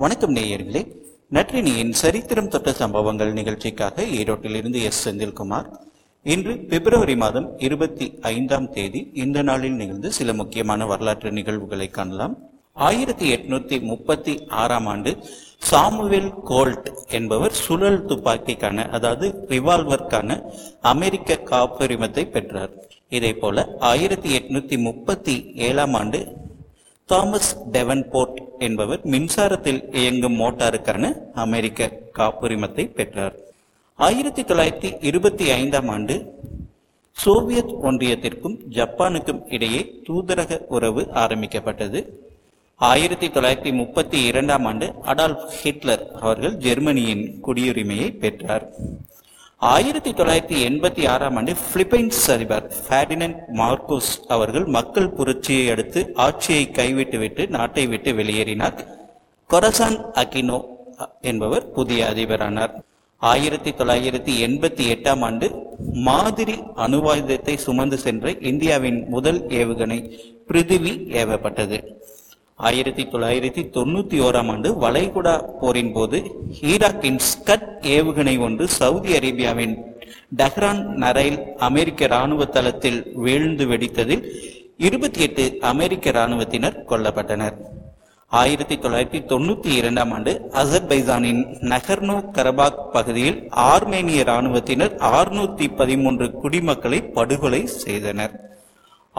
வணக்கம் நேயர்களே. நற்றினியின் சரித்திரம் தொட்ட சம்பவங்கள் நிகழ்ச்சிக்காக ஈரோட்டிலிருந்து எஸ். செந்தில்குமார். இன்று பிப்ரவரி மாதம் இருபத்தி ஐந்தாம் தேதி இந்த நாளில் நிகழ்ந்து சில முக்கியமான வரலாற்று நிகழ்வுகளை காணலாம். ஆயிரத்தி எட்நூத்தி முப்பத்தி ஆறாம் ஆண்டு சாமுவேல் கோல்ட் என்பவர் சுழல் துப்பாக்கிக்கான அதாவது ரிவால்வர்க்கான அமெரிக்க காப்புரிமத்தை பெற்றார். இதே போல ஆயிரத்தி எட்நூத்தி முப்பத்தி ஏழாம் ஆண்டு தாமஸ் டெவன்போர்ட் என்பவர் மின்சாரத்தில் இயங்கும் மோட்டாருக்கான அமெரிக்க காப்புரிமத்தை பெற்றார். ஆயிரத்தி தொள்ளாயிரத்தி இருபத்தி ஐந்தாம் ஆண்டு சோவியத் ஒன்றியத்திற்கும் ஜப்பானுக்கும் இடையே தூதரக உறவு ஆரம்பிக்கப்பட்டது. ஆயிரத்தி தொள்ளாயிரத்தி முப்பத்தி இரண்டாம் ஆண்டு அடால்ஃப் ஹிட்லர் அவர்கள் ஜெர்மனியின் குடியுரிமையை பெற்றார். ஆயிரத்தி தொள்ளாயிரத்தி எண்பத்தி ஆறாம் ஆண்டு பிலிப்பைன்ஸ் அதிபர் ஃபேர்டினண்ட் மார்க்கோஸ் அவர்கள் மக்கள் புரட்சியை அடுத்து ஆட்சியை கைவிட்டுவிட்டு நாட்டை விட்டு வெளியேறினார். கொரசான் அகினோ என்பவர் புதிய அதிபரானார். ஆயிரத்தி தொள்ளாயிரத்தி எண்பத்தி எட்டாம் ஆண்டு மாதிரி அணுவாயுதத்தை சுமந்து சென்ற இந்தியாவின் முதல் ஏவுகணை பிரிதிவி ஏவப்பட்டது. ஆயிரத்தி தொள்ளாயிரத்தி தொண்ணூத்தி ஓராம் ஆண்டு வளைகுடா போரின் போது ஈராக்கின் ஸ்கட் ஏவுகணை ஒன்று சவுதி அரேபியாவின் டஹ்ரான் நரைல் அமெரிக்க ராணுவ தளத்தில் வீழ்ந்து வெடித்ததில் இருபத்தி எட்டு அமெரிக்க ராணுவத்தினர் கொல்லப்பட்டனர். ஆயிரத்தி தொள்ளாயிரத்தி தொண்ணூத்தி இரண்டாம் ஆண்டு அசர்பைசானின் நகர்னோ கரபாக் பகுதியில் ஆர்மேனிய ராணுவத்தினர் ஆறுநூத்தி பதிமூன்று குடிமக்களை படுகொலை செய்தனர்.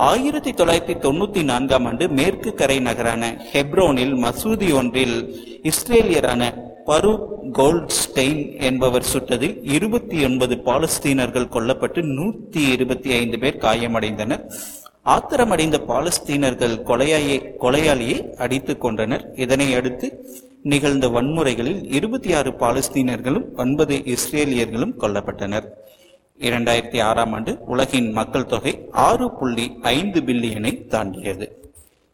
ஆயிரத்தி தொள்ளாயிரத்தி தொண்ணூத்தி நான்காம் ஆண்டு மேற்கு கரை நகரான ஹெப்ரோனில் மசூதி ஒன்றில் இஸ்ரேலியரான பரு கோல்ட்ஸ்டெயின் என்பவர் சுட்டதில் இருபத்தி ஒன்பது பாலஸ்தீனர்கள் கொல்லப்பட்டு நூத்தி இருபத்தி ஐந்து பேர் காயமடைந்தனர். ஆத்திரமடைந்த பாலஸ்தீனர்கள் கொலையாயை கொலையாளியை அடித்துக் கொண்டனர் இதனை அடுத்து நிகழ்ந்த வன்முறைகளில் இருபத்தி ஆறு பாலஸ்தீனர்களும் ஒன்பது இஸ்ரேலியர்களும் கொல்லப்பட்டனர். இரண்டாயிரத்தி ஆறாம் ஆண்டு உலகின் மக்கள் தொகை ஆறு புள்ளி ஐந்து பில்லியனை தாண்டியது.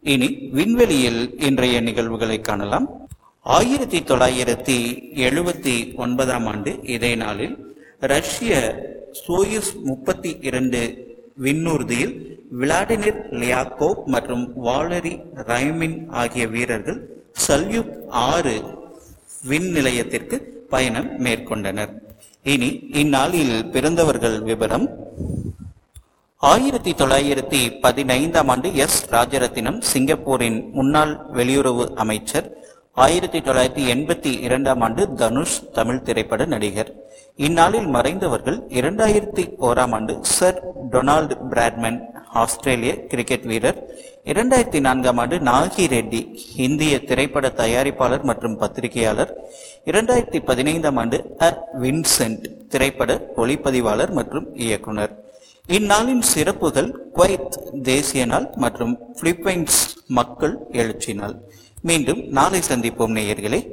இனி விண்வெளியில் இன்றைய நிகழ்வுகளை காணலாம். ஆயிரத்தி தொள்ளாயிரத்தி எழுபத்தி ஒன்பதாம் ஆண்டு இதே நாளில் ரஷ்ய சோயுஸ் முப்பத்தி இரண்டு விண்ணூர்தியில் விளாடிமிர் லியாக்கோவ் மற்றும் வாலரி ரைமின் ஆகிய வீரர்கள் சல்யூட் ஆறு விண் நிலையத்திற்கு பயணம் மேற்கொண்டனர். இனி இந்நாளில் பிறந்தவர்கள் விவரம் ஆயிரத்தி தொள்ளாயிரத்தி பதினைந்தாம் ஆண்டு எஸ். ராஜரத்தினம் சிங்கப்பூரின் முன்னாள் வெளியுறவு அமைச்சர். ஆயிரத்தி தொள்ளாயிரத்தி எண்பத்தி இரண்டாம் ஆண்டு தனுஷ் தமிழ் திரைப்பட நடிகர். இந்நாளில் மறைந்தவர்கள் இரண்டாயிரத்தி ஓராம் ஆண்டு சர் டொனால்டு பிராட்மன் ஆஸ்திரேலிய கிரிக்கெட் வீரர். இரண்டாயிரத்தி நான்காம் ஆண்டு நாகி ரெட்டி இந்திய திரைப்பட தயாரிப்பாளர் மற்றும் பத்திரிகையாளர். இரண்டாயிரத்தி பதினைந்தாம் ஆண்டு அ. வின்சென்ட் திரைப்பட ஒளிப்பதிவாளர் மற்றும் இயக்குனர். இந்நாளின் சிறப்புகள் குவைத் தேசிய நாள் மற்றும் பிலிப்பைன்ஸ் மக்கள் எழுச்சி நாள். மீண்டும் நாளை சந்திப்போம் நேயர்களே.